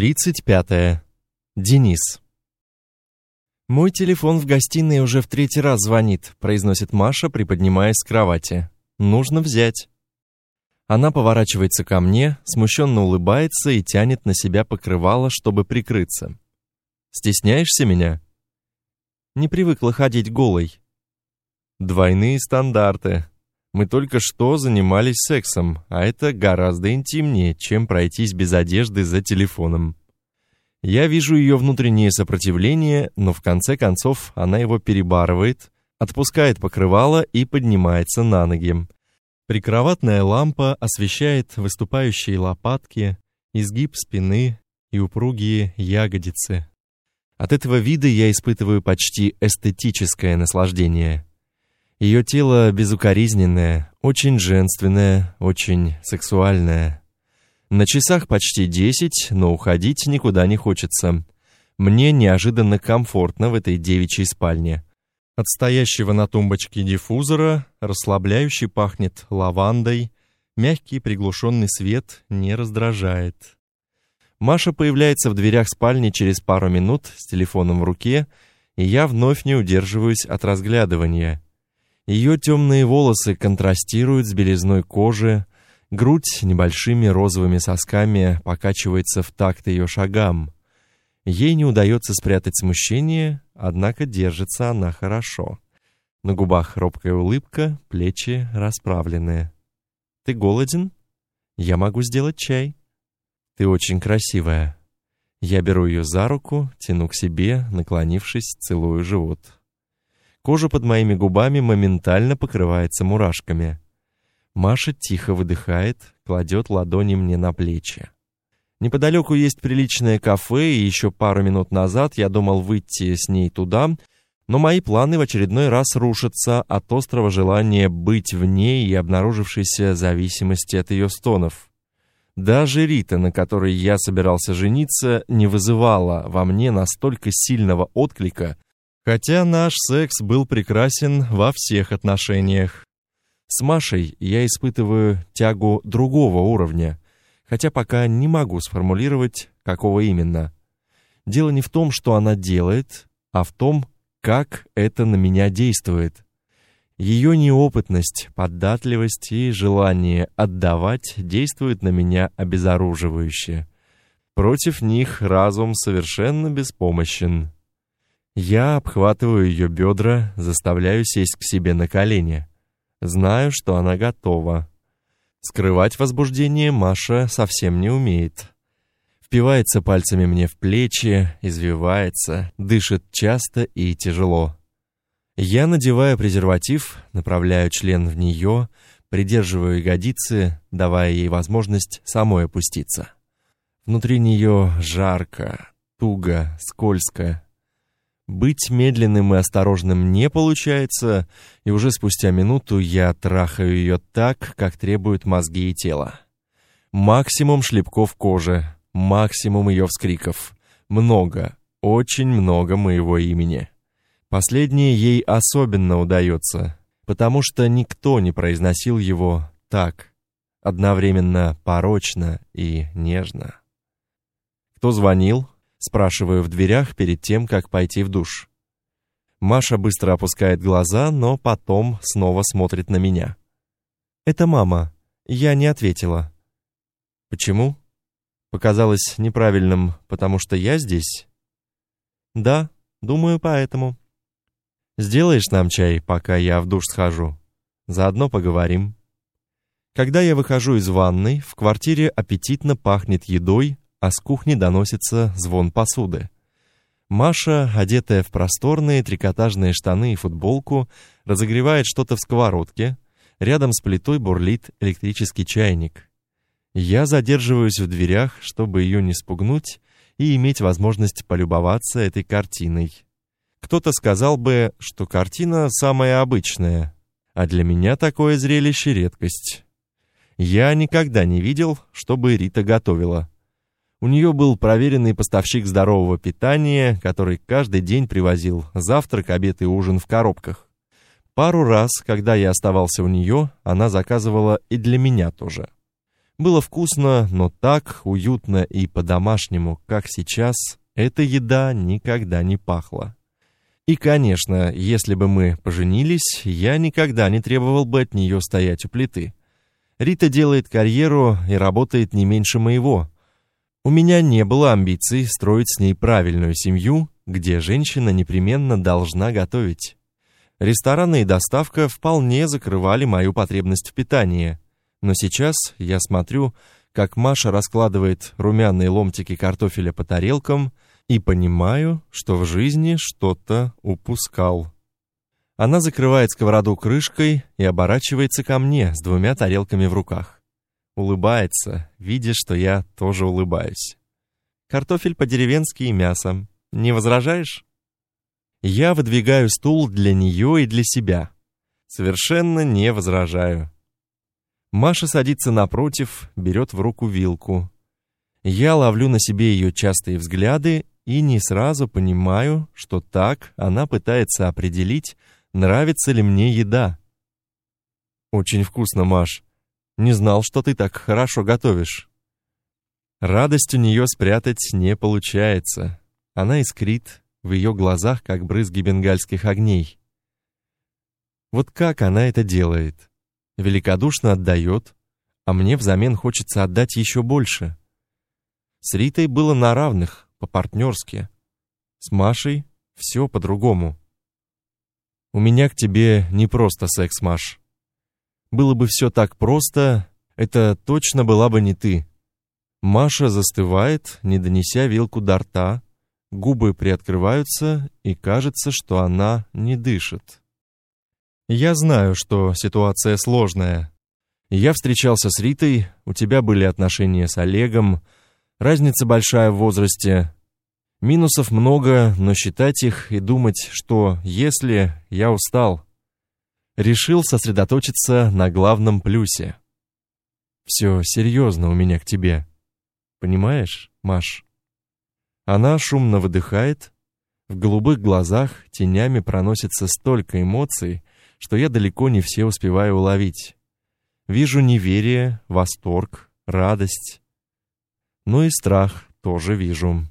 35. Денис. Мой телефон в гостиной уже в третий раз звонит, произносит Маша, приподнимаясь с кровати. Нужно взять. Она поворачивается ко мне, смущенно улыбается и тянет на себя покрывало, чтобы прикрыться. Стесняешься меня? Не привыкла ходить голой. Двойные стандарты. Мы только что занимались сексом, а это гораздо интимнее, чем пройтись без одежды за телефоном. Я вижу ее внутреннее сопротивление, но в конце концов она его перебарывает, отпускает покрывало и поднимается на ноги. Прикроватная лампа освещает выступающие лопатки, изгиб спины и упругие ягодицы. От этого вида я испытываю почти эстетическое наслаждение. Ее тело безукоризненное, очень женственное, очень сексуальное. На часах почти десять, но уходить никуда не хочется. Мне неожиданно комфортно в этой девичьей спальне. От стоящего на тумбочке диффузора расслабляюще пахнет лавандой, мягкий приглушенный свет не раздражает. Маша появляется в дверях спальни через пару минут с телефоном в руке, и я вновь не удерживаюсь от разглядывания. Ее темные волосы контрастируют с белизной кожи, грудь небольшими розовыми сосками покачивается в такт ее шагам. Ей не удается спрятать смущение, однако держится она хорошо. На губах робкая улыбка, плечи расправлены. Ты голоден? Я могу сделать чай. Ты очень красивая. Я беру ее за руку, тяну к себе, наклонившись, целую живот. Кожа под моими губами моментально покрывается мурашками. Маша тихо выдыхает, кладет ладони мне на плечи. Неподалеку есть приличное кафе, и еще пару минут назад я думал выйти с ней туда, но мои планы в очередной раз рушатся от острого желания быть в ней и обнаружившейся зависимости от ее стонов. Даже Рита, на которой я собирался жениться, не вызывала во мне настолько сильного отклика, Хотя наш секс был прекрасен во всех отношениях. С Машей я испытываю тягу другого уровня, хотя пока не могу сформулировать, какого именно. Дело не в том, что она делает, а в том, как это на меня действует. Ее неопытность, податливость и желание отдавать действуют на меня обезоруживающе. Против них разум совершенно беспомощен. Я обхватываю ее бедра, заставляю сесть к себе на колени. Знаю, что она готова. Скрывать возбуждение Маша совсем не умеет. Впивается пальцами мне в плечи, извивается, дышит часто и тяжело. Я надеваю презерватив, направляю член в нее, придерживаю ягодицы, давая ей возможность самой опуститься. Внутри нее жарко, туго, скользко, быть медленным и осторожным не получается, и уже спустя минуту я трахаю ее так, как требуют мозги и тело. Максимум шлепков кожи, максимум ее вскриков. Много, очень много моего имени. Последнее ей особенно удается, потому что никто не произносил его так, одновременно порочно и нежно. Кто звонил? Спрашиваю в дверях перед тем, как пойти в душ. Маша быстро опускает глаза, но потом снова смотрит на меня. «Это мама. Я не ответила». «Почему?» «Показалось неправильным, потому что я здесь?» «Да, думаю, поэтому». «Сделаешь нам чай, пока я в душ схожу? Заодно поговорим». Когда я выхожу из ванной, в квартире аппетитно пахнет едой, а с кухни доносится звон посуды. Маша, одетая в просторные трикотажные штаны и футболку, разогревает что-то в сковородке. Рядом с плитой бурлит электрический чайник. Я задерживаюсь в дверях, чтобы ее не спугнуть и иметь возможность полюбоваться этой картиной. Кто-то сказал бы, что картина самая обычная, а для меня такое зрелище редкость. Я никогда не видел, чтобы Рита готовила. У нее был проверенный поставщик здорового питания, который каждый день привозил завтрак, обед и ужин в коробках. Пару раз, когда я оставался у нее, она заказывала и для меня тоже. Было вкусно, но так уютно и по-домашнему, как сейчас, эта еда никогда не пахла. И, конечно, если бы мы поженились, я никогда не требовал бы от нее стоять у плиты. Рита делает карьеру и работает не меньше моего. У меня не было амбиций строить с ней правильную семью, где женщина непременно должна готовить. Рестораны и доставка вполне закрывали мою потребность в питании. Но сейчас я смотрю, как Маша раскладывает румяные ломтики картофеля по тарелкам и понимаю, что в жизни что-то упускал. Она закрывает сковороду крышкой и оборачивается ко мне с двумя тарелками в руках. Улыбается, видя, что я тоже улыбаюсь. Картофель по-деревенски и мясом. Не возражаешь? Я выдвигаю стул для нее и для себя. Совершенно не возражаю. Маша садится напротив, берет в руку вилку. Я ловлю на себе ее частые взгляды и не сразу понимаю, что так она пытается определить, нравится ли мне еда. Очень вкусно, Маш. Не знал, что ты так хорошо готовишь. Радость у нее спрятать не получается. Она искрит, в ее глазах, как брызги бенгальских огней. Вот как она это делает? Великодушно отдает, а мне взамен хочется отдать еще больше. С Ритой было на равных, по-партнерски. С Машей все по-другому. У меня к тебе не просто секс, Маш. Было бы все так просто, это точно была бы не ты. Маша застывает, не донеся вилку до рта, Губы приоткрываются, и кажется, что она не дышит. Я знаю, что ситуация сложная. Я встречался с Ритой, у тебя были отношения с Олегом, разница большая в возрасте. Минусов много, но считать их и думать, что если я устал, решил сосредоточиться на главном плюсе. Все серьезно у меня к тебе. Понимаешь, Маш? Она шумно выдыхает, в голубых глазах тенями проносится столько эмоций, что я далеко не все успеваю уловить. Вижу неверие, восторг, радость, но и страх тоже вижу.